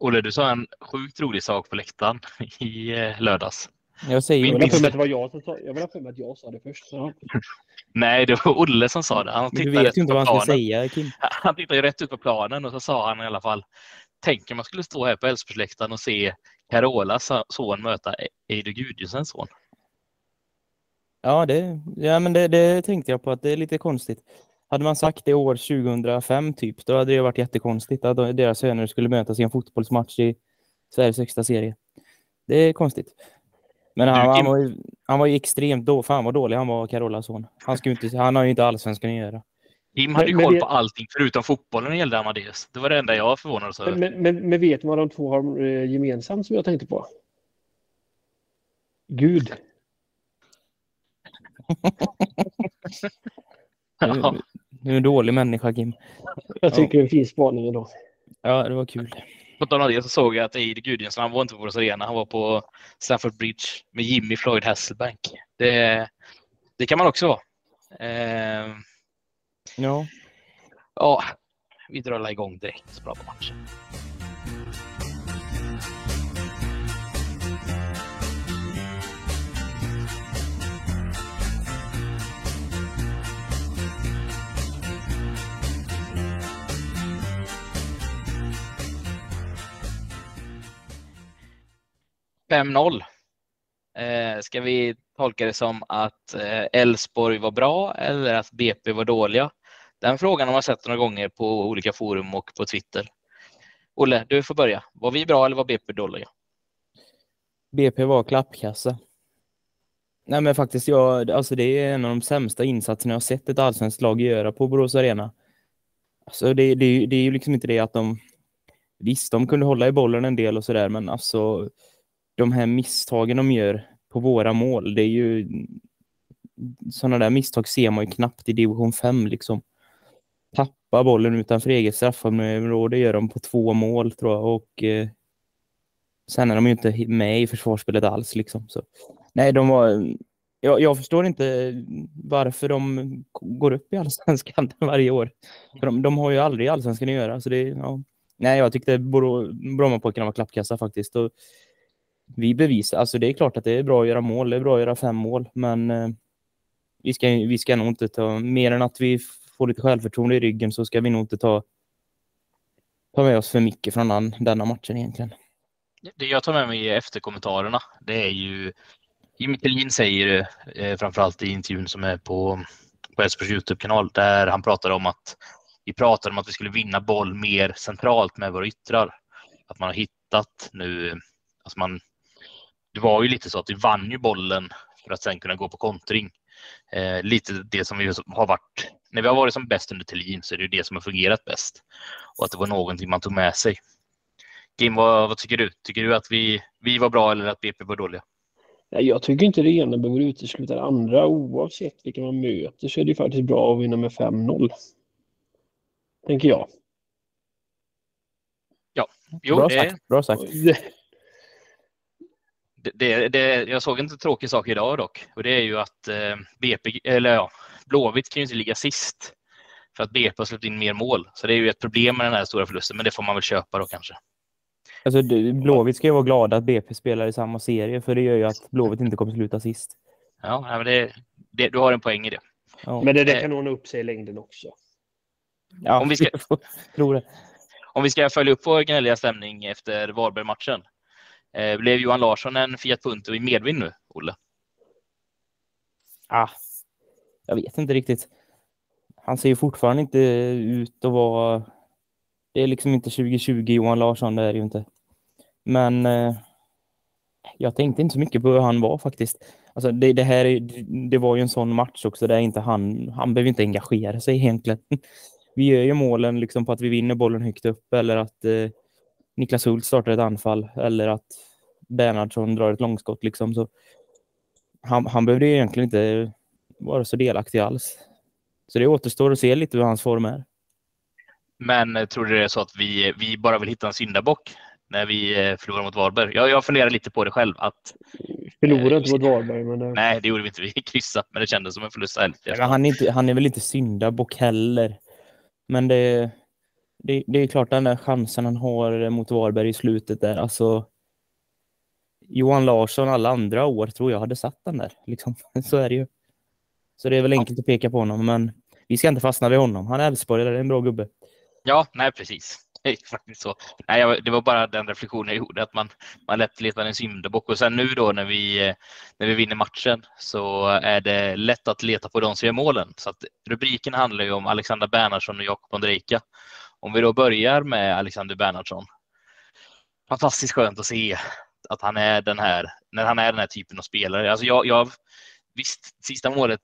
Olle, du sa en sjukt rolig sak på läktaren i eh, lördags. Jag säger Jag vill ha att det var jag som sa, jag vill ha att jag sa det först. Ja. Nej, det var Olle som sa det. Han Du tittade vet ju inte vad han ska säga, Kim. Han tittade rätt ut på planen och så sa han i alla fall Tänk om man skulle stå här på Älvsborgsläktaren och se Carolas son möta Eidur Gudjonsens son. Ja, det, ja men det, det tänkte jag på att det är lite konstigt. Hade man sagt det år 2005 typ, då hade det varit jättekonstigt att deras söner skulle mötas i en fotbollsmatch i Sveriges högsta serie. Det är konstigt. Men han, han, var ju, han var ju extremt då, fan vad dålig han var, Carolas son. Han, skulle inte, han har ju inte allsvenskan att göra. Jim hade Men- koll det- på allting förutom fotbollen när det gällde Amadeus. Det var det enda jag förvånades över. Men, men, men, men vet ni vad de två har eh, gemensamt som jag tänkte på? Gud. Ja. Du är en dålig människa, Kim. Jag tycker det är en fin spaning ändå. Ja, det var kul. På tal om det så såg jag att Eidur Gudjonsson, han var inte på Borås Arena, han var på Stamford Bridge med Jimmy Floyd Hasselbank. Det, det kan man också vara. Eh, Ja, ja, vi drar igång direkt så bra på matchen. 5-0. Eh, ska vi tolka det som att eh, Elfsborg var bra eller att BP var dåliga? Den frågan har man sett några gånger på olika forum och på Twitter. Olle, du får börja. Var vi bra eller var BP dåliga? BP var klappkassa. Nej men faktiskt, jag, alltså det är en av de sämsta insatserna jag har sett ett allsvenskt lag göra på Borås Arena. Alltså det, det, det är ju liksom inte det att de... Visst, de kunde hålla i bollen en del och sådär, men alltså de här misstagen de gör på våra mål, det är ju... Sådana där misstag ser man ju knappt i division 5 liksom. Tappa bollen utanför eget straffområde gör de på två mål tror jag och eh, sen är de ju inte med i försvarsspelet alls liksom. Så. Nej, de var... Jag, jag förstår inte varför de går upp i allsvenskan varje år. För de, de har ju aldrig i allsvenskan att göra. Så det, ja. Nej, jag tyckte Brommapojkarna var klappkassa faktiskt. Och vi bevisar, alltså det är klart att det är bra att göra mål, det är bra att göra fem mål, men eh, vi, ska, vi ska nog inte ta, mer än att vi får lite självförtroende i ryggen så ska vi nog inte ta, ta med oss för mycket från den, denna matchen egentligen. Det jag tar med mig efter kommentarerna, det är ju Jimmy Thelin säger det, eh, framförallt i intervjun som är på, på Elfsborgs Youtube-kanal, där han pratar om att vi pratade om att vi skulle vinna boll mer centralt med våra yttrar. Att man har hittat nu, alltså man, det var ju lite så att vi vann ju bollen för att sen kunna gå på kontring. Eh, lite det som vi har varit, när vi har varit som bäst under Thelin så är det ju det som har fungerat bäst. Och att det var någonting man tog med sig. Kim, vad, vad tycker du? Tycker du att vi, vi var bra eller att BP var dåliga? Nej, jag tycker inte det ena behöver utesluta det andra. Oavsett vilka man möter så är det ju faktiskt bra att vinna med 5-0. Tänker jag. Jo, bra, det, sagt, bra sagt. Det, det, jag såg en tråkig sak idag dock. Och det är ju att eh, BP, eller ja, Blåvitt kan ju inte ligga sist. För att BP har släppt in mer mål. Så det är ju ett problem med den här stora förlusten. Men det får man väl köpa då kanske. Alltså, Blåvitt ska ju vara glada att BP spelar i samma serie, för det gör ju att Blåvitt inte kommer sluta sist. Ja, men det, det, du har en poäng i det. Ja. Men det där kan ordna upp sig i längden också. ja, om vi ska- tror det. Om vi ska följa upp vår gnälliga stämning efter Varberg-matchen. Eh, blev Johan Larsson en Fiat Punto i medvind nu, Olle? Ah, jag vet inte riktigt. Han ser ju fortfarande inte ut att vara... Det är liksom inte 2020 Johan Larsson, det är det ju inte. Men eh, jag tänkte inte så mycket på hur han var faktiskt. Alltså det, det här det var ju en sån match också där inte han, han behöver inte engagera sig egentligen. Vi gör ju målen liksom på att vi vinner bollen högt upp eller att eh, Niklas Hult startar ett anfall eller att Bernhardsson drar ett långskott liksom. Så han, han behövde ju egentligen inte vara så delaktig alls. Så det återstår att se lite hur hans form är. Men eh, tror du det är så att vi, vi bara vill hitta en syndabock när vi eh, förlorar mot Varberg? Jag, jag funderar lite på det själv. Att, Förlorade inte mot Varberg, men eh, nej, det gjorde vi inte. Vi kryssade, men det kändes som en förlust. han, är inte, han är väl inte syndabock heller. Men det, det, det är klart den där chansen han har mot Varberg i slutet där, alltså Johan Larsson alla andra år tror jag hade satt den där. Liksom. Så är det ju. Så det är väl enkelt att peka på honom, men vi ska inte fastna vid honom. Han är Elfsborg, det är en bra gubbe. Ja, nej precis. Det är faktiskt så. Nej, det var bara den reflektionen jag gjorde, att man, man lätt letar en syndabock. Och sen nu då när vi, när vi vinner matchen så är det lätt att leta på de som gör målen. Så att rubriken handlar ju om Alexander Bernhardsson och Jakob Ondrejka. Om vi då börjar med Alexander Bernhardsson. Fantastiskt skönt att se att han är den här, när han är den här typen av spelare. Alltså jag, jag visst, sista målet,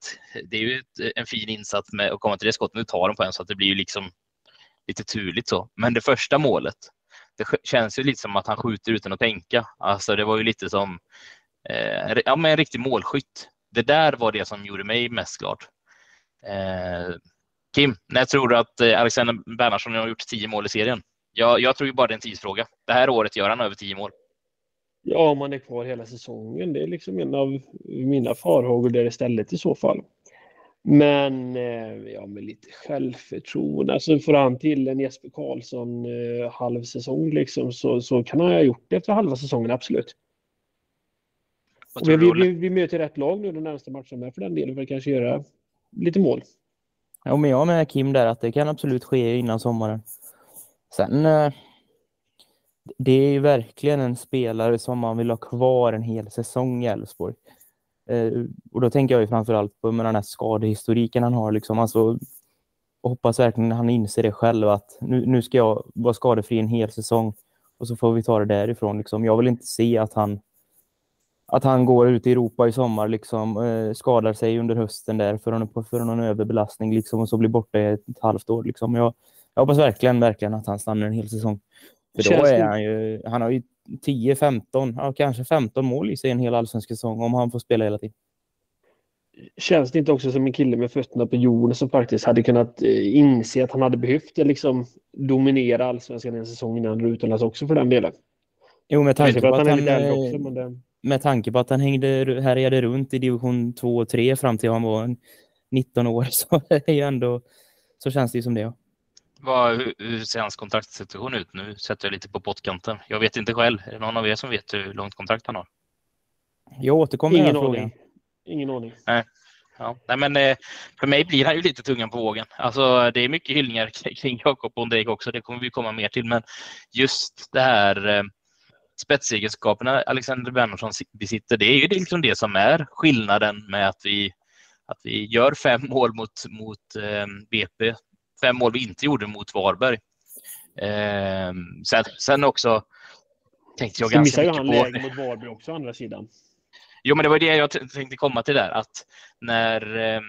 det är ju ett, en fin insats med att komma till det skottet. Nu tar de på en så att det blir ju liksom lite turligt så. Men det första målet, det känns ju lite som att han skjuter utan att tänka. Alltså det var ju lite som eh, ja, men en riktig målskytt. Det där var det som gjorde mig mest glad. Eh, Kim, när tror du att eh, Alexander Bernhardsson har gjort tio mål i serien? Jag, jag tror ju bara det är en tidsfråga. Det här året gör han över tio mål. Ja, om man är kvar hela säsongen. Det är liksom en av mina farhågor där istället i så fall. Men eh, ja, med lite självförtroende. Alltså får han till en Jesper Karlsson eh, halv säsong liksom, så, så kan han ha gjort det efter halva säsongen, absolut. Vi, vi, vi, möter rätt lag nu de närmaste matcherna med för den delen för att kanske göra lite mål. Ja, men jag med Kim där att det kan absolut ske innan sommaren. Sen eh, det är ju verkligen en spelare som man vill ha kvar en hel säsong i Elfsborg. Eh, och då tänker jag ju framförallt på med den här skadehistoriken han har. Liksom. Alltså, hoppas verkligen han inser det själv att nu, nu ska jag vara skadefri en hel säsong och så får vi ta det därifrån. Liksom. Jag vill inte se att han att han går ut i Europa i sommar, liksom, eh, skadar sig under hösten där för, för någon överbelastning liksom, och så blir borta i ett, halvt år. Liksom. Jag, jag hoppas verkligen, verkligen att han stannar en hel säsong. För då är han ju, han har ju 10, 15, ja, kanske 15 mål i sig en hel allsvensk säsong om han får spela hela tiden. Känns det inte också som en kille med fötterna på jorden som faktiskt hade kunnat eh, inse att han hade behövt liksom dominera allsvenskan en säsong innan han utomlands också för den delen? Jo, med tanke på att, att han, han också, det... med tanke på att han hängde, härjade runt i division 2 och 3 fram till han var 19 år så är ju ändå så känns det ju som det. Ja. Vad, hur, ser hans kontraktsituation ut? Nu sätter jag lite på pottkanten. Jag vet inte själv. Är det någon av er som vet hur långt kontrakt han har? Jag återkommer Ingen aning. Ingen aning. Nej. Ja, nej, men eh, för mig blir han ju lite tungan på vågen. Alltså, det är mycket hyllningar kring Jakob Ondrejk också. Det kommer vi komma mer till. Men just det här eh, spetsegenskaperna Alexander Bernhardsson besitter, det är ju liksom det som är skillnaden med att vi, att vi gör fem mål mot, mot eh, BP fem mål vi inte gjorde mot Varberg. Eh, sen, sen också tänkte jag ganska mycket han på... läge mot Varberg också, andra sidan. Jo, men det var det jag tänkte komma till där, att när eh,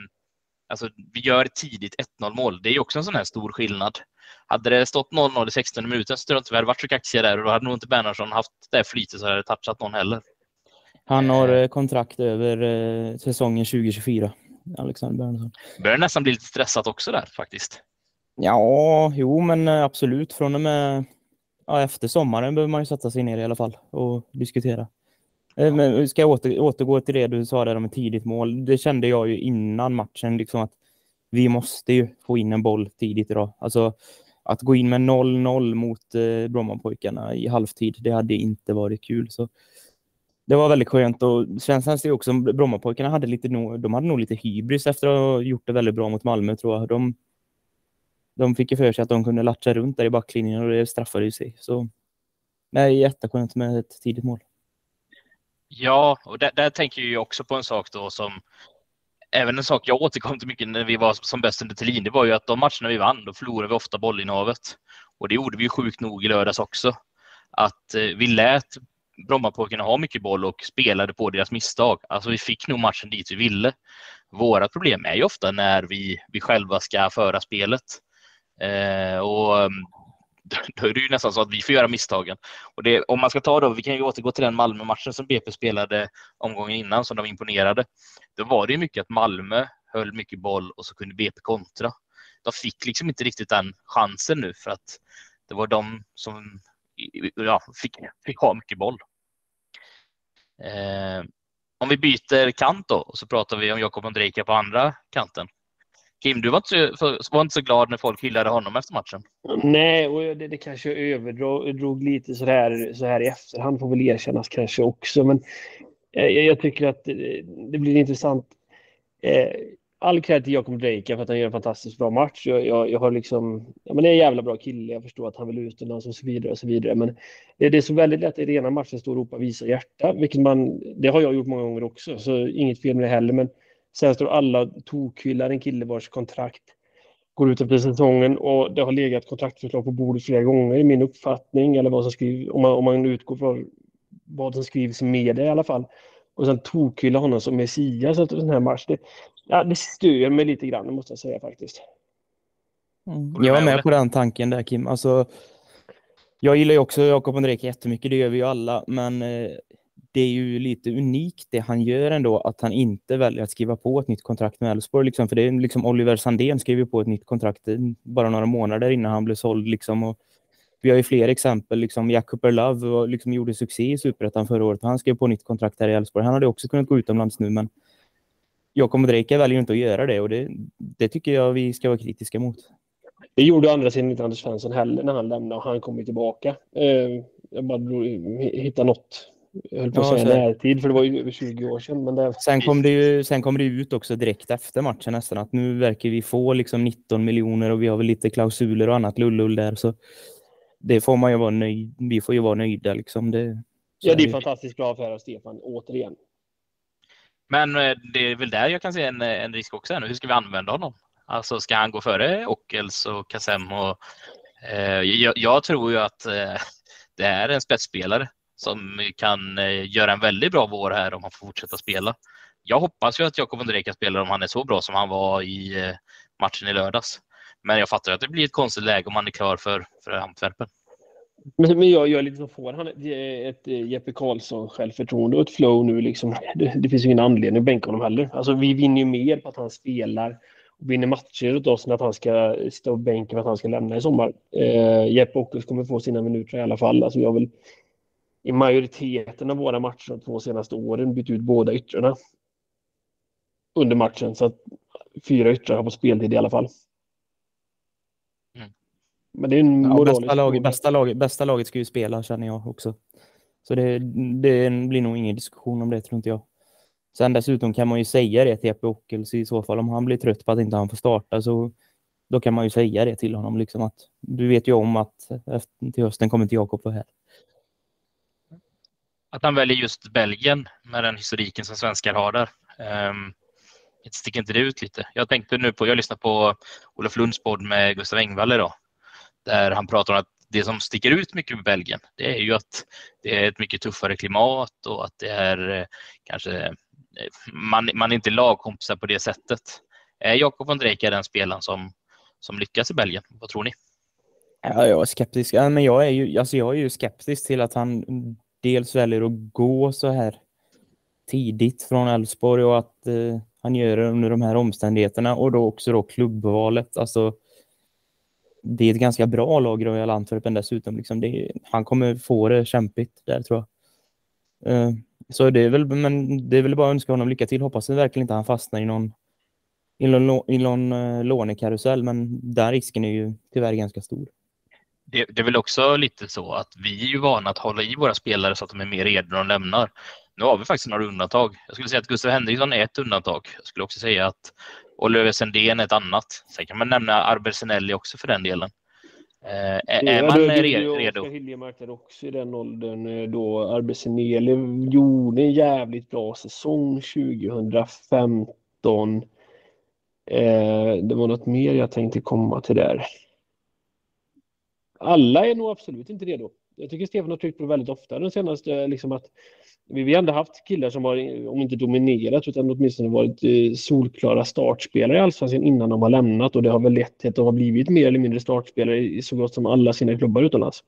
alltså, vi gör tidigt 1-0 mål, det är också en sån här stor skillnad. Hade det stått 0-0 i 16 minuter så tror jag inte vi hade varit så kaxiga där och då hade nog inte Bernhardsson haft det flytet så hade det touchat någon heller. Han har eh, kontrakt över eh, säsongen 2024, Alexander Bernhardsson. Börjar nästan bli lite stressat också där faktiskt. Ja, jo, men eh, absolut. Från och med ja, efter sommaren behöver man ju sätta sig ner i alla fall och diskutera. Eh, men ska jag åter, återgå till det du sa där om ett tidigt mål. Det kände jag ju innan matchen, liksom att vi måste ju få in en boll tidigt idag. Alltså att gå in med 0-0 mot eh, Brommapojkarna i halvtid, det hade inte varit kul. Så det var väldigt skönt och känns det också Brommapojkarna hade lite, de hade nog lite hybris efter att ha gjort det väldigt bra mot Malmö tror jag. De de fick ju för sig att de kunde latcha runt där i backlinjen och det straffade ju sig. Så nej, jätteskönt med ett tidigt mål. Ja, och där, där tänker jag också på en sak då som även en sak jag återkom till mycket när vi var som bäst under Thelin, det var ju att de matcherna vi vann, då förlorade vi ofta bollinnehavet. Och det gjorde vi ju sjukt nog i lördags också. Att eh, vi lät Brommapojkarna ha mycket boll och spelade på deras misstag. Alltså vi fick nog matchen dit vi ville. Våra problem är ju ofta när vi, vi själva ska föra spelet. Eh, och mm, då är det ju nästan så att vi får göra misstagen. Och det, om man ska ta då, vi kan ju återgå till den Malmö-matchen som BP spelade omgången innan som de imponerade. Då var det ju mycket att Malmö höll mycket boll och så kunde BP kontra. De fick liksom inte riktigt den chansen nu för att det var de som ja, fick, fick ha mycket boll. Eh, om vi byter kant då och så pratar vi om Jakob Ondrejka på andra kanten. Kim, du var inte, så, var inte så glad när folk hyllade honom efter matchen. Nej, och det, det kanske överdrog lite så här, så här i efterhand, får väl erkännas kanske också. Men eh, jag, jag tycker att det, det blir intressant. Eh, all cred till Jakob Drejka för att han gör en fantastiskt bra match. Jag, jag, jag, har liksom, ja, men det är en jävla bra kille. Jag förstår att han vill utomlands och så vidare och så vidare. Men det, det är så väldigt lätt i den ena matchen stå och ropa visa hjärta, vilket man, det har jag gjort många gånger också, så inget fel med det heller. Men sen står alla tokhyllar en kille vars kontrakt går ut efter säsongen och det har legat kontraktförslag på bordet flera gånger i min uppfattning, eller vad som skrivs, om man, om man utgår från vad som skrivs i media i alla fall. Och sen tokhylla honom som Messias efter den här matchen. Det, ja, det stör mig lite grann, måste jag säga faktiskt. Mm. Jag var med på den tanken där Kim. Alltså, jag gillar ju också Jakob Andrek jättemycket, det gör vi ju alla, men eh, det är ju lite unikt det han gör ändå, att han inte väljer att skriva på ett nytt kontrakt med Elfsborg. Liksom, för det är liksom Oliver Sandén skrev ju på ett nytt kontrakt eh, bara några månader innan han blev såld. Liksom, och vi har ju fler exempel. Liksom Jakob Love liksom gjorde succé i Superettan förra året. Han skrev på nytt kontrakt här i Elfsborg. Han hade också kunnat gå utomlands nu, men Jakob Drejka väljer inte att göra det och det, det tycker jag vi ska vara kritiska mot. Det gjorde andra sidan inte Anders Svensson heller när han lämnade och han kom tillbaka. Eh, jag bara hittade något jag höll på att ja, säga närtid, för det var ju över 20 år sedan. Men det... sen, kom det ju, sen kom det ut också direkt efter matchen nästan att nu verkar vi få liksom 19 miljoner och vi har väl lite klausuler och annat lullull där. Så det får man ju vara nöjd. Vi får ju vara nöjda liksom. Det, ja, det är fantastiskt bra affär av Stefan, återigen. Men eh, det är väl där jag kan se en, en risk också. Hur ska vi använda honom? Alltså ska han gå före Ockels och Kassem? Och, eh, jag, jag, tror ju att eh, det är en spetsspelare som kan eh, göra en väldigt bra vår här om han får fortsätta spela. Jag hoppas ju att Jakob Ondrejka spelar om han är så bra som han var i eh, matchen i lördags. Men jag fattar att det blir ett konstigt läge om han är klar för, för Antwerpen. Men, men jag, jag är lite så får han ett, ett, ett Jeppe Karlsson självförtroende och ett flow nu liksom. Det, det finns ju ingen anledning att bänka honom heller. Alltså vi vinner ju mer på att han spelar och vinner matcher åt oss än att han ska stå på bänken för att han ska lämna i sommar. Eh, Jeppe Ockels kommer få sina minuter i alla fall. Alltså jag vill i majoriteten av våra matcher de två senaste åren bytt ut båda yttrarna under matchen så att fyra yttrar har fått speltid i alla fall. Men det är en ja, bästa, lag, bästa, lag, bästa laget ska ju spela känner jag också. Så det, det blir nog ingen diskussion om det tror inte jag. Sen dessutom kan man ju säga det till Jeppe Ockels i så fall om han blir trött på att inte han får starta så då kan man ju säga det till honom liksom att du vet ju om att efter, till hösten kommer inte Jakob vara här. Att han väljer just Belgien med den historiken som svenskar har där. Um, sticker inte det ut lite? Jag tänkte nu på, jag lyssnade på Olof Lunds podd med Gustav Engvall idag där han pratar om att det som sticker ut mycket med Belgien, det är ju att det är ett mycket tuffare klimat och att det är eh, kanske eh, man, man är inte lagkompisar på det sättet. Är Jakob von Drejka den spelaren som, som lyckas i Belgien? Vad tror ni? Ja, jag är skeptisk. Ja, men jag, är ju, alltså jag är ju skeptisk till att han dels väljer att gå så här tidigt från Elfsborg och att eh, han gör det under de här omständigheterna och då också då klubbvalet. Alltså, det är ett ganska bra lag Royal Antwerpen dessutom. Liksom det, han kommer få det kämpigt där tror jag. Eh, så det är väl, men det är väl bara att önska honom lycka till. Hoppas verkligen inte han fastnar i någon, i någon, i någon uh, lånekarusell, men den risken är ju tyvärr ganska stor. Det, det, är väl också lite så att vi är ju vana att hålla i våra spelare så att de är mer redo när de lämnar. Nu har vi faktiskt några undantag. Jag skulle säga att Gustav Henriksson är ett undantag. Jag skulle också säga att Oliver Sendén är ett annat. Sen kan man nämna Arber också för den delen. Eh, är, är man re redo? Hiljemark är också i den åldern eh, då Arbeseneli gjorde en jävligt bra säsong 2015. Eh, det var något mer jag tänkte komma till där. Alla är nog absolut inte redo. Jag tycker Stefan har tryckt på det väldigt ofta den senaste, liksom att vi har ändå haft killar som har, om inte dominerat, utan åtminstone varit eh, solklara startspelare i Allsvenskan innan de har lämnat och det har väl lett till att de har blivit mer eller mindre startspelare i så gott som alla sina klubbar utomlands.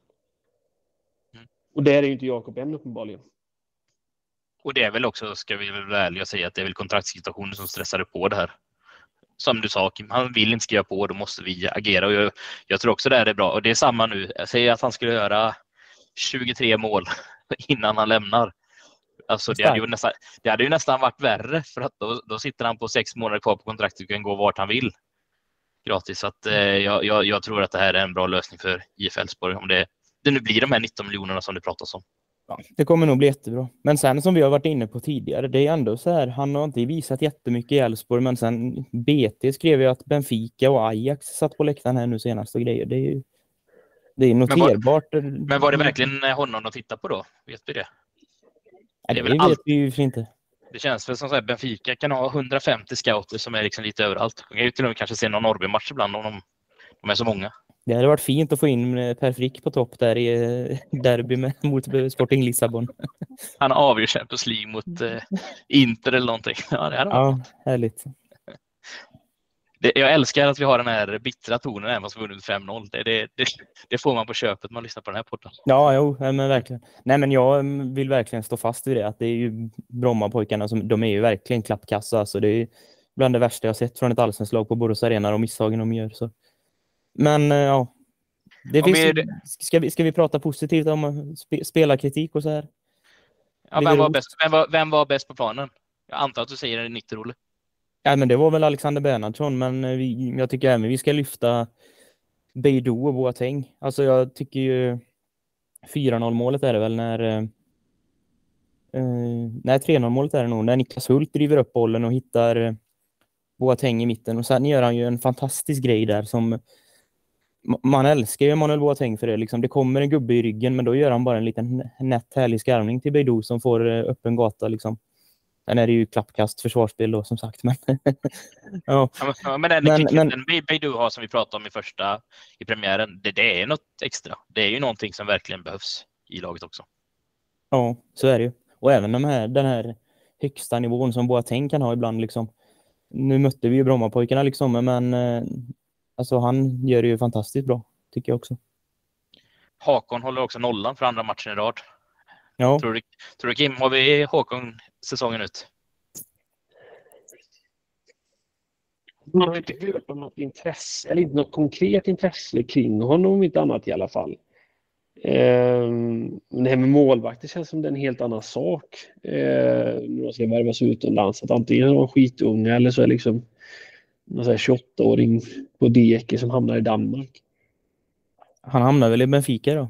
Mm. Och där är ju inte Jakob än uppenbarligen. Och det är väl också, ska vi väl vara ärliga och säga, att det är väl kontraktssituationen som stressade på det här. Som du sa, Kim, han vill inte skriva på, då måste vi agera. Och jag, jag tror också det här är bra. Och det är samma nu. Jag säger att han skulle göra 23 mål innan han lämnar. Alltså det, hade ju nästan, det hade ju nästan varit värre för att då, då sitter han på sex månader kvar på kontraktet och kan gå vart han vill. gratis. Så att, eh, jag, jag, jag, tror att det här är en bra lösning för IF Elfsborg om det, det nu blir de här 19 miljonerna som det pratas om. Ja, det kommer nog bli jättebra. Men sen som vi har varit inne på tidigare, det är ändå så här, han har inte visat jättemycket i Elfsborg, men sen BT skrev ju att Benfica och Ajax satt på läktaren här nu senast och grejer. Det är ju det är noterbart. Men var, men var det verkligen honom de tittade på då? Vet vi det? Ja, det, det vet allt... vi ju inte. Det känns väl som att Benfica kan ha 150 scouter som är liksom lite överallt. De kan ju till och med kanske se någon Norrby-match ibland om de, de är så många. Det hade varit fint att få in eh, Per Frick på topp där i eh, derby med, mot Sporting Lissabon. Han avgör Champions League mot eh, Inter eller någonting. Ja, det hade ja härligt. Det, jag älskar att vi har den här bittra tonen även fast vi vunnit 5-0. Det, det, det, får man på köpet när man lyssnar på den här podden. Ja, jo, men verkligen. Nej, men jag vill verkligen stå fast vid det. Att det är ju Brommapojkarna som de är ju verkligen klappkassa. Alltså, det är bland det värsta jag sett från ett allsvenskt lag på Borås Arena och misstagen de gör. Så. Men eh, ja, det finns, vi... ska, vi, ska vi prata positivt om eh, spe, spelarkritik och så här? Ja, vem, var bäst, vem, var, vem var bäst på planen? Jag antar att du säger det 90 Olle. Ja, men det var väl Alexander Bernhardsson, men eh, vi, jag tycker även vi ska lyfta Beidou och Boateng. Alltså jag tycker ju 4-0 målet är det väl när eh, nej, 3-0 målet är det nog när Niklas Hult driver upp bollen och hittar Boateng i mitten och sen gör han ju en fantastisk grej där som man älskar ju Emanuel Boateng för det. Liksom, det kommer en gubbe i ryggen, men då gör han bara en liten nätt härlig skarvning till Beidou som får eh, öppen gata. Liksom. Sen är det ju klappkast försvarsspel då som sagt. Men, ja. ja. men den men, men, Beidou har som vi pratade om i första i premiären, det, det är något extra. Det är ju någonting som verkligen behövs i laget också. Ja, så är det ju. Och även de här, den här högsta nivån som Boateng kan ha ibland. Liksom. Nu mötte vi ju Brommapojkarna liksom, men eh, Alltså han gör det ju fantastiskt bra, tycker jag också. Hakon håller också nollan för andra matchen i rad. Ja. Tror du, tror du Kim, har vi Håkon säsongen ut? Man har inte hört om något intresse, eller inte något konkret intresse kring honom om inte annat i alla fall. Um, det här med målvakter känns som det är en helt annan sak. Uh, när de ska värvas utomlands. Att antingen är de skitunga eller så är liksom 28-åring på Deke som hamnar i Danmark. Han hamnar väl i Benfica då?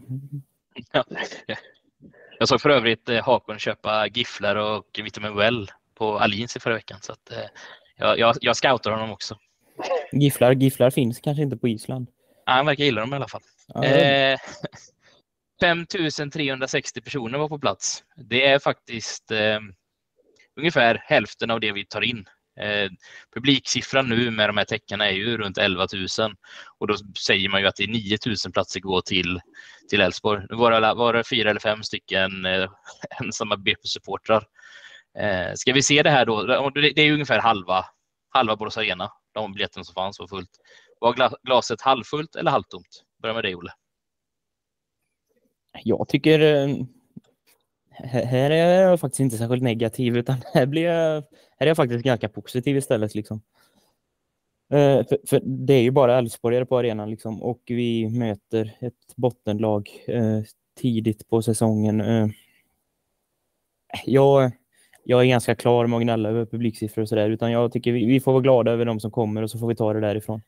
Ja. Jag såg för övrigt eh, Hakon köpa gifflar och vitamin Well på Alins i förra veckan. Så att, eh, jag, jag, jag scoutar honom också. Gifflar, gifflar finns kanske inte på Island. Ja, han verkar gilla dem i alla fall. Ja, eh, 5360 personer var på plats. Det är faktiskt eh, ungefär hälften av det vi tar in Eh, publiksiffran nu med de här täckarna är ju runt 11 000 och då säger man ju att det är 9 000 platser går till till Elfsborg. Nu var det, var det fyra eller fem stycken eh, ensamma BP-supportrar. Eh, ska vi se det här då? Det är ju ungefär halva, halva Borås Arena, de biljetterna som fanns var fullt. Var glaset halvfullt eller halvtomt? Börja med dig, Olle. Jag tycker eh, här är jag faktiskt inte särskilt negativ utan här, blir jag, här är jag faktiskt ganska positiv istället. Liksom. Eh, för, för, det är ju bara Elfsborgare på arenan liksom, och vi möter ett bottenlag eh, tidigt på säsongen. Eh, jag, jag är ganska klar med att gnälla över publiksiffror och sådär utan jag tycker vi, vi, får vara glada över de som kommer och så får vi ta det därifrån.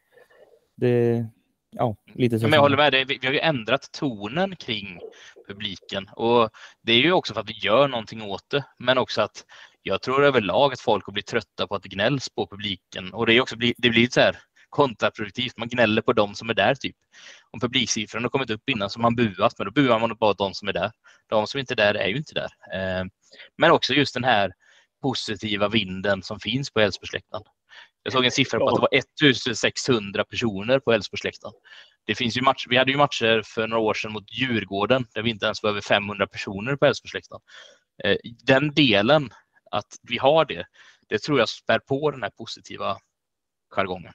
Det, ja, lite så. Men jag håller med dig. Vi, har ju ändrat tonen kring publiken och det är ju också för att vi gör någonting åt det, men också att jag tror överlag att folk har blivit trötta på att det gnälls på publiken och det är också det blir så här kontraproduktivt. Man gnäller på de som är där typ. Om publiksiffrorna har kommit upp innan så har man buat, men då buar man bara de som är där. De som inte är där är ju inte där. Eh, men också just den här positiva vinden som finns på Älvsborgsläktaren. Jag såg en siffra på att det var 1600 personer på Älvsborgsläktaren. Det finns ju match, vi hade ju matcher för några år sedan mot Djurgården där vi inte ens var över 500 personer på Älvsborgsläktaren. Eh, den delen, att vi har det, det tror jag spär på den här positiva jargongen.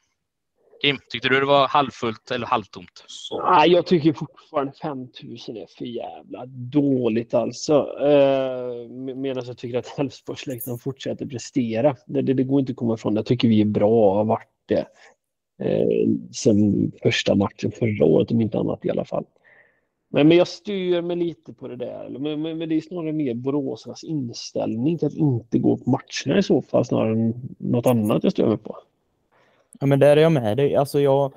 Kim, tyckte du det var halvfullt eller halvtomt? Nej, jag tycker fortfarande 5000 är för jävla dåligt alltså. Eh, Medan jag tycker att Elfsborgsläktaren fortsätter prestera. Det, det, det, går inte att komma ifrån. Jag tycker vi är bra och har varit det. Eh, sen första matchen förra året om inte annat i alla fall. Men, men jag styr mig lite på det där. Men, men, men det är snarare mer Boråsarnas inställning till att inte gå på matcherna i så fall snarare än något annat jag stör mig på. Ja, men där är jag med dig. Alltså jag...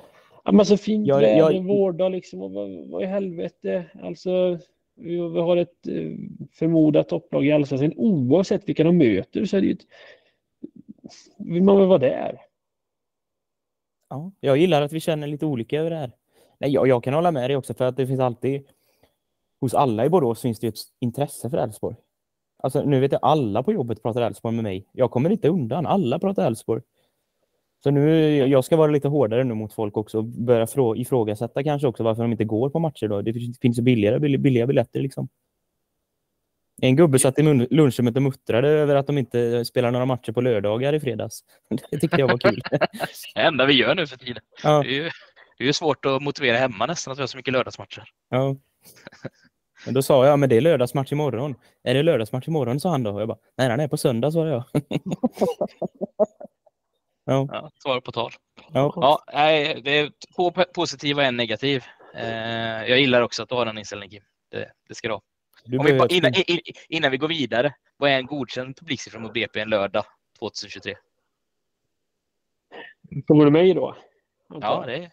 Ja, men så fint Jag- väder, jag- vårdag liksom. Och vad, vad i helvete. Alltså, vi, vi har ett eh, förmodat topplag i Allsvenskan. Oavsett vilka de möter så är det ju ett... Vill man väl vara där? Ja, jag gillar att vi känner lite olika över det här. Nej, jag, jag kan hålla med dig också för att det finns alltid hos alla i Borås finns det ett intresse för Elfsborg. Alltså nu vet jag alla på jobbet pratar Elfsborg med mig. Jag kommer inte undan. Alla pratar Elfsborg. Så nu, jag ska vara lite hårdare nu mot folk också och börja frå, ifrågasätta kanske också varför de inte går på matcher då. Det finns billigare, bill- billiga biljetter liksom. En gubbe satt i lunchrummet och muttrade över att de inte spelar några matcher på lördagar i fredags. Det tyckte jag var kul. Det enda vi gör nu för tiden. Ja. Det är ju, det är ju svårt att motivera hemma nästan att vi har så mycket lördagsmatcher. Ja. Men då sa jag, men det är lördagsmatch imorgon. Är det lördagsmatch imorgon, sa han då. Och jag bara, nej, den är på söndag, sa jag. Ja, Ja, svar på tal. ja. Ja, nej, det är två po- positiva och en negativ. Eh, jag gillar också att du har den inställningen Kim. Det, det ska du ha. Du vi, behöver- innan, innan vi går vidare, vad är en godkänd publiksiffra mot BP en lördag 2023? Kommer du mig då? Ja, det är,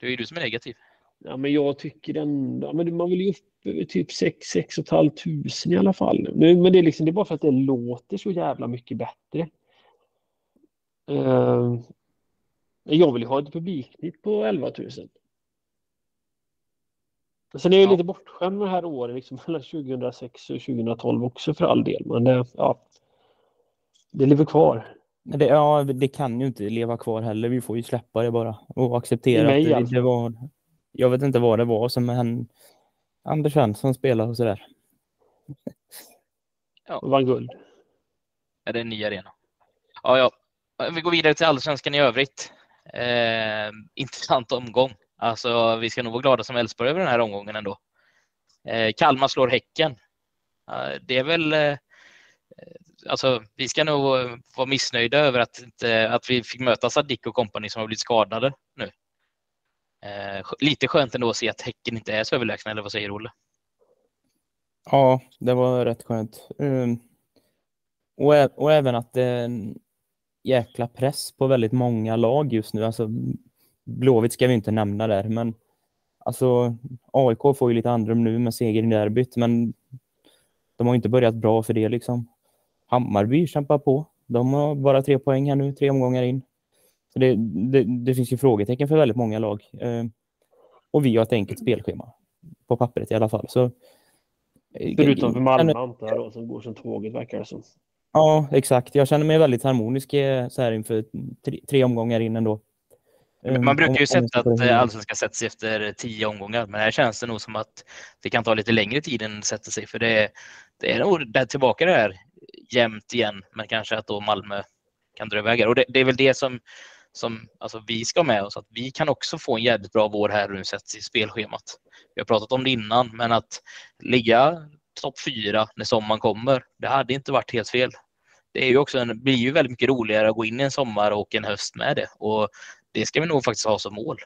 det är ju du som är negativ. Ja, men jag tycker ändå, men man vill ju upp typ 6 6 500 i alla fall. Men, men det, är liksom, det är bara för att det låter så jävla mycket bättre. Eh, jag vill ju ha ett publiksnitt på 11 000. Sen är jag ju Ja. lite bortskämd med de här åren, liksom mellan 2006 och 2012 också för all del. Men det, ja, det lever kvar. Men Det, ja, det kan ju inte leva kvar heller. Vi får ju släppa det bara och acceptera mig att det, alltså. det var... Jag vet inte vad det var som han, Anders Svensson spelade och sådär. Och vann guld. Är det en ny arena? Ja, ja. Vi går vidare till allsvenskan i övrigt. Eh, intressant omgång. Alltså, vi ska nog vara glada som Elfsborg över den här omgången ändå. Eh, Kalmar slår Häcken. Eh, det är väl... Eh, alltså, vi ska nog vara missnöjda över att, inte, att vi fick möta Sadik och kompani som har blivit skadade nu. Eh, lite skönt ändå att se att Häcken inte är så överlägsna, eller vad säger Olle? Ja, det var rätt skönt. Um, och, och även att det jäkla press på väldigt många lag just nu. Alltså, Blåvitt ska vi inte nämna där, men alltså AIK får ju lite andrum nu med seger i derbyt, men de har inte börjat bra för det liksom. Hammarby kämpar på. De har bara tre poäng här nu, tre omgångar in. Så det, det, det finns ju frågetecken för väldigt många lag. Eh, och vi har ett enkelt spelschema. På pappret i alla fall. Så, eh, Förutom för Malmö antar jag då, som går som tåget verkar det som. Ja, exakt. Jag känner mig väldigt harmonisk eh, så här inför tre, tre omgångar in ändå. Man Um, brukar ju sätta att eh, allsvenskan sätts efter tio omgångar, men här känns det nog som att det kan ta lite längre tid än det sätter sig, för det, är- det är nog där tillbaka det här jämnt igen, men kanske att då Malmö kan dra iväg. Och det, det är väl det som, som alltså vi ska med oss, att vi kan också få en jävligt bra vår här nu sätts i spelschemat. Vi har pratat om det innan, men att ligga topp fyra när sommaren kommer, det hade inte varit helt fel. Det är ju också en, blir ju väldigt mycket roligare att gå in i en sommar och en höst med det. Och det ska vi nog faktiskt ha som mål.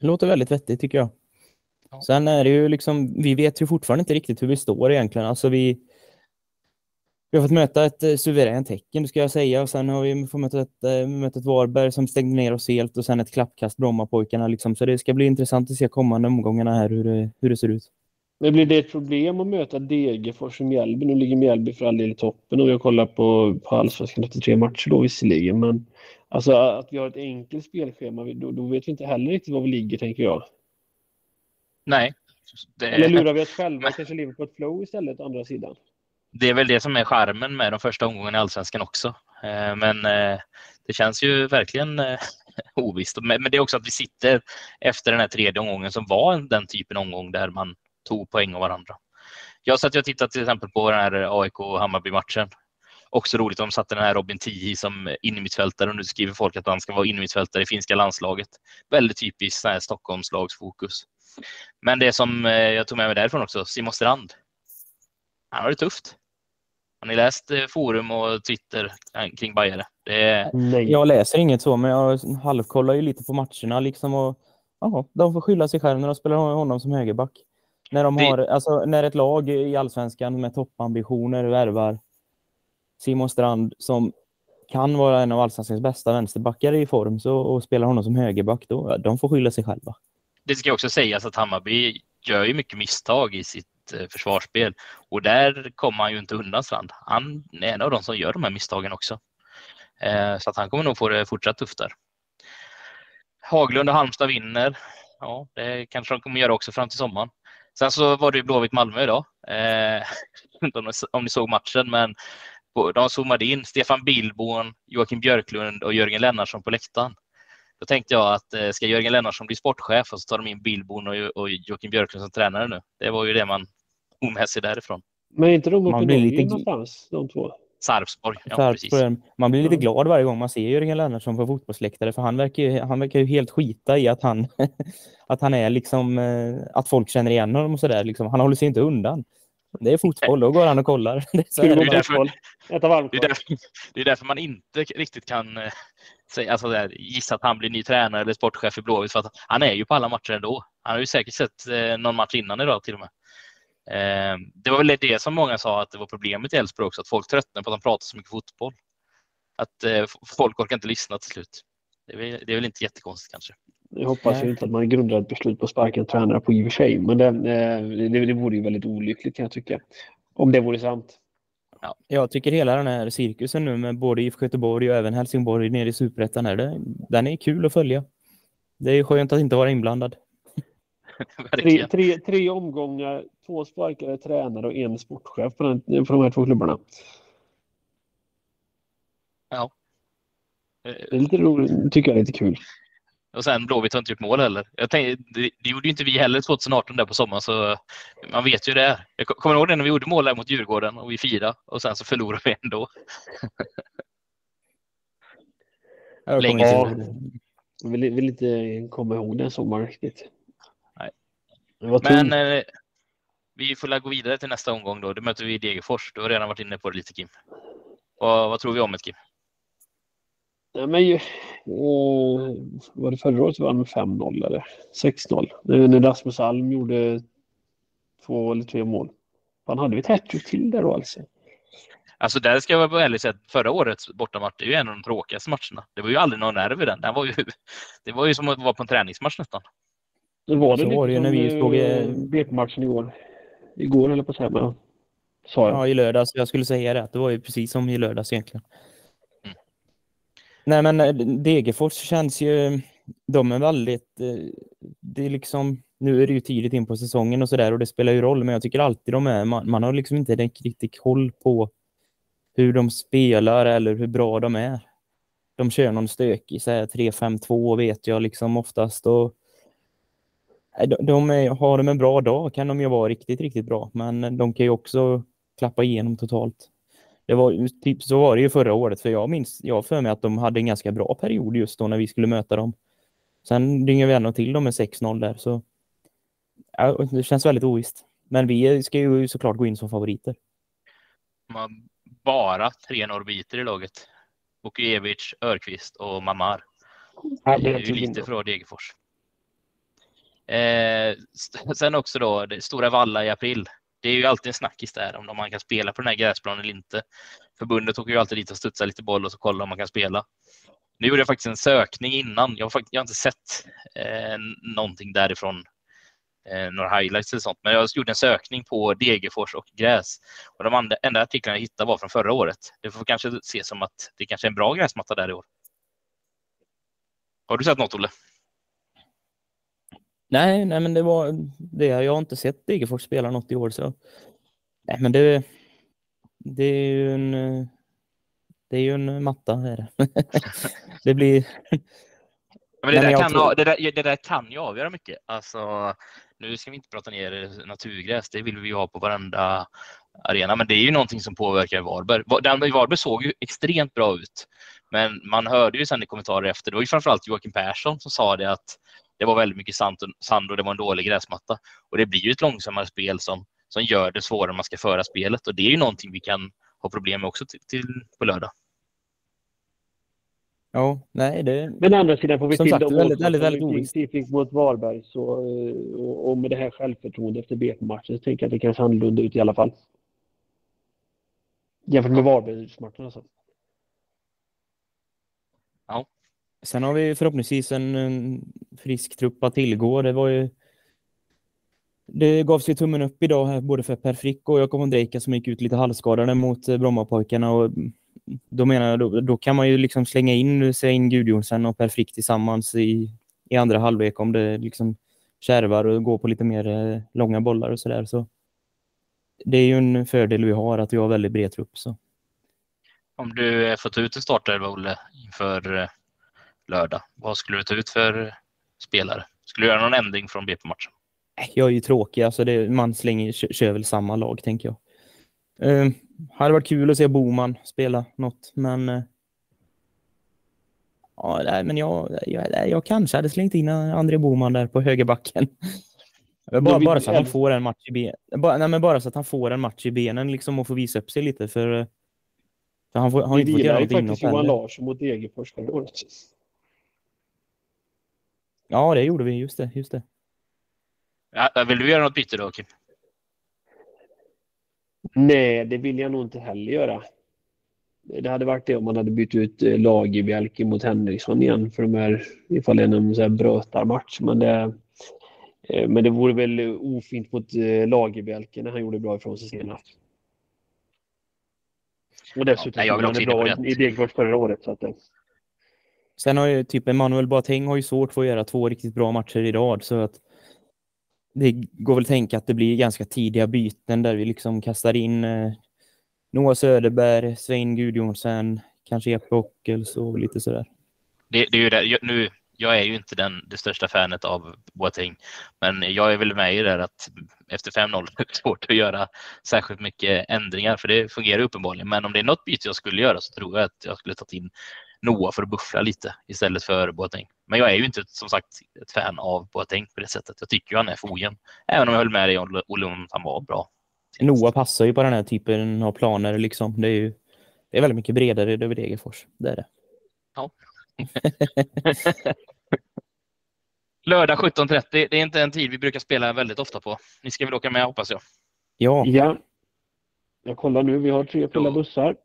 Det låter väldigt vettigt tycker jag. Ja. Sen är det ju liksom, vi vet ju fortfarande inte riktigt hur vi står egentligen. Alltså vi, vi har fått möta ett eh, suveränt Häcken, ska jag säga. Och sen har vi fått möta ett, eh, mött ett Varberg som stängde ner oss helt och sen ett klappkast Brommapojkarna. Liksom. Så det ska bli intressant att se kommande omgångarna här hur det, hur det ser ut. Men blir det ett problem att möta Degerfors och Mjällby? Nu ligger Mjällby för all del i toppen och vi har kollat på, på allsvenskan efter tre matcher då visserligen. Men alltså att vi har ett enkelt spelschema, då, då vet vi inte heller riktigt var vi ligger tänker jag. Nej. Eller Det, lurar vi oss själva kanske lever på ett flow istället å andra sidan. det är väl det som är charmen med de första omgångarna i Allsvenskan också. Eh, Men eh, det känns ju verkligen eh, ovisst. Men men det är också att vi sitter efter den här tredje omgången som var en- den typen av omgång där man tog poäng av varandra. Jag satt och tittade till exempel på den här AIK Hammarby-matchen. Också roligt, de satte den här Robin Tihi som innermittfältare och nu skriver folk att han ska vara innermittfältare i finska landslaget. Väldigt typiskt här Stockholmslagsfokus. Men det som eh, jag tog med mig därifrån också, Simon Strand. Han har det tufft. Har ni läst eh, forum och Twitter eh, kring Bajare? Det Nej. Jag läser inget så, men jag halvkollar ju lite på matcherna liksom och ja, de får skylla sig själva när de spelar honom som högerback. När, de Det- har, alltså, när ett lag i allsvenskan med toppambitioner värvar Simon Strand som kan vara en av allsvenskans bästa vänsterbackar i form så, och spelar honom som högerback, då, de får skylla sig själva. Det ska också sägas att Hammarby gör ju mycket misstag i sitt eh, försvarsspel och där kommer han ju inte undan Strand. Han är en av de som gör de här misstagen också. Eh, så att han kommer nog få det fortsatt tufft där. Haglund och Halmstad vinner. Ja, det kanske de kommer göra också fram till sommaren. Sen så var det ju Blåvitt-Malmö idag. Eh, inte om ni såg matchen, men de zoomade in Stefan Billborn, Joakim Björklund och Jörgen Lennartsson på läktaren. Då tänkte jag att eh, ska Jörgen Lennartsson bli sportchef och så tar de in Billborn och, och Joakim Björklund som tränare nu. Det var ju det man tog med sig därifrån. Men är inte de uppe i Norge lite... någonstans, de två? Sarpsborg. Ja, Sarpsborg. Man blir lite glad varje gång man ser Jörgen Lennartsson på fotbollsläktare för han verkar ju, han verkar ju helt skita i att han, att han är liksom, eh, att folk känner igen honom och sådär. Liksom. Han håller sig inte undan. Det är fotboll, då går han och kollar. Det är, det är, därför, det är, därför, det är därför man inte riktigt kan eh, säga, alltså där, gissa att han blir ny tränare eller sportchef i Blåvitt. För att han är ju på alla matcher ändå. Han har ju säkert sett eh, någon match innan idag till och med. Eh, det var väl det som många sa att det var problemet i Elfsborg också, att folk tröttnar på att de pratar så mycket fotboll. Att eh, folk orkar inte lyssna till slut. Det är, väl, det är väl inte jättekonstigt kanske. Jag hoppas ju inte att man grundar ett beslut på att sparka en tränare på i och för sig, men det, eh, det, det vore ju väldigt olyckligt kan jag tycka. Om det vore sant. Ja. Jag tycker hela den här cirkusen nu med både IFK Göteborg och även Helsingborg nere i Superettan den är kul att följa. Det är skönt att inte vara inblandad. tre, tre, tre omgångar, två sparkade tränare och en sportchef på, den, på de här två klubbarna. Ja. Det är lite roligt, tycker jag är lite kul. Och sen Blåvitt har inte gjort mål heller. Jag tänkte, det, det gjorde inte vi heller 2018 där på sommaren, så man vet ju det. Jag kommer ihåg det när vi gjorde mål där mot Djurgården och vi firade och sen så förlorade vi ändå. Länge sedan. Jag vill, vill inte komma ihåg den sommaren riktigt. Men eh, vi får gå vidare till nästa omgång då. Då möter vi Degerfors. Du har redan varit inne på det lite Kim. Vad, vad tror vi om det Kim? Nej, men ju, eh, var det förra året var med 5-0 eller 6-0? När Rasmus Alm gjorde två eller tre mål. Han hade vi ett hattrick till där då alltså? Alltså där ska jag vara ärlig säga att förra årets bortamatch är ju en av de tråkigaste matcherna. Det var ju aldrig någon nerv i den. den var ju, det var ju som att vara på en träningsmatch nästan. Det var det, så var det ju när vi såg BP-matchen igår. Igår eller på att säga, men sa jag. Ja, i lördags. Jag skulle säga det. Det var ju precis som i lördags egentligen. Nej, men eh, Degerfors känns ju... De är väldigt... Eh, det är liksom... Nu är det ju tidigt in på säsongen och sådär och det spelar ju roll, men jag tycker alltid de är... Man, man har liksom inte riktigt koll på hur de spelar eller hur bra de är. De kör någon stökig 3-5-2 vet jag liksom oftast och de, de är, har de en bra dag kan de ju vara riktigt, riktigt bra, men de kan ju också klappa igenom totalt. Det var, typ, så var det ju förra året, för jag minns, jag för mig att de hade en ganska bra period just då när vi skulle möta dem. Sen dyngade vi ändå till dem med 6-0 där, så ja, det känns väldigt ovisst. Men vi ska ju såklart gå in som favoriter. Man bara tre norrbiter i laget. Bukiewicz, Örqvist och Mamar. Ja, det är ju lite från Degerfors. Eh, sen också då, det Stora Valla i april det är ju alltid en snackis där om man kan spela på den här gräsplanen eller inte. Förbundet åker ju alltid dit och studsar lite boll och så kollar om man kan spela. Nu gjorde jag faktiskt en sökning innan. Jag har, faktiskt, jag har inte sett eh, någonting därifrån, eh, några highlights eller sånt, men jag gjorde en sökning på Degerfors och gräs. Och de enda artiklarna jag hittade var från förra året. Det får kanske ses som att det kanske är en bra gräsmatta där i år. Har du sett något, Olle? Nej, nej, men det var det. Jag har inte sett Degerfors spela något i år, så nej, men det, det är ju en. Det är ju en matta. Är det. blir. Men det, där kan, tror... det, där, det där kan ju avgöra mycket. Alltså, nu ska vi inte prata ner naturgräs, det vill vi ju ha på varenda arena, men det är ju någonting som påverkar Varberg. Varberg såg ju extremt bra ut, men man hörde ju sen i kommentarer efter, det var ju framförallt Joakim Persson som sa det att det var väldigt mycket sand, sand och det var en dålig gräsmatta. Och det blir ju ett långsammare spel som, som gör det svårare man ska föra spelet och det är ju någonting vi kan ha problem med också till, till på lördag. Ja, nej det... Men å andra sidan får vi som till sagt, väldigt, väldigt, väldigt ovisst. mot Varberg så, och, och med det här självförtroendet efter BP-matchen så tänker jag att det kan se annorlunda ut i alla fall. Jämfört med Varbergsmatchen alltså. Sen har vi förhoppningsvis en, en frisk trupp att tillgå. Det var ju det gavs ju tummen upp idag här, både för Per Frick och Jakob Ondrejka som gick ut lite halvskadade mot eh, Brommapojkarna. Och då menar jag, då, då kan man ju liksom slänga in Svein Gudjonsen och Per Frick tillsammans i, i andra halvlek om det liksom kärvar och går på lite mer eh, långa bollar och sådär. Så det är ju en fördel vi har att vi har väldigt bred trupp. Så. Om du eh, får ta ut en startare, Olle, inför lördag, vad skulle du ta ut för spelare? Skulle du göra någon ändring från BP-matchen? Jag är ju tråkig, alltså det, man slänger, kör väl samma lag tänker jag. Uh, hade varit kul att se Boman spela något, men uh, ja, nej, men jag, jag, jag, kanske hade slängt in André Boman där på högerbacken. Bara, bara så att han får en match i benen. Bara, nej, men bara så att han får en match i benen liksom och får visa upp sig lite för, för han får, har inte fått göra något inhopp faktiskt Johan Larsson mot Degerfors förra året. Ja, det gjorde vi. Just det. Just det. Ja, vill du göra något byte då, Kim? Nej, det vill jag nog inte heller göra. Det hade varit det om man hade bytt ut eh, Lagerbjälke mot Henriksson igen för de här, ifall det är en så här brötarmatch. Men det, eh, men det vore väl ofint mot eh, Lagerbjälke när han gjorde bra ifrån sig senast. Och dessutom ja, jag vill bra i Degerfors förra året. Så att det... Sen har ju typ Emanuel Boateng har ju svårt för att göra två riktigt bra matcher i rad så att det går väl att tänka att det blir ganska tidiga byten där vi liksom kastar in eh, Noah Söderberg, Svein Gudjonsen, kanske Jeppe Ockels och lite sådär. Det, det är ju det. Nu, jag är ju inte den, det största fanet av Boateng, men jag är väl med i det där att efter 5-0 är det svårt att göra särskilt mycket ändringar, för det fungerar uppenbarligen. Men om det är något byte jag skulle göra så tror jag att jag skulle tagit in Noah för att buffra lite istället för Boateng. Men jag är ju inte som sagt ett fan av Boateng på det sättet. Jag tycker ju han är för ojämn. Även om jag höll med dig Olle om att han var bra. Noah passar ju på den här typen av planer liksom. Det är ju det är väldigt mycket bredare över Degerfors. Det är det. Ja. Lördag 17.30. Det är inte en tid vi brukar spela väldigt ofta på. Ni ska väl åka med hoppas jag? Ja. ja. Jag kollar nu. Vi har tre fulla bussar.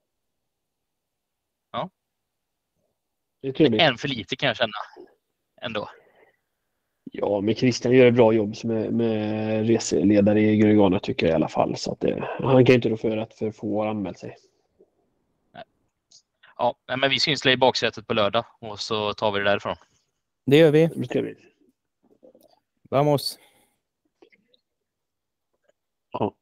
Det är trevligt. En för lite kan jag känna ändå. Ja, men Christian gör ett bra jobb som är, med reseledare i Gregana tycker jag i alla fall. Så att det, han kan inte rå för att för få har anmält sig. Ja, men vi syns i baksätet på lördag och så tar vi det därifrån. Det gör vi. Det trevligt. Vamos. Ja.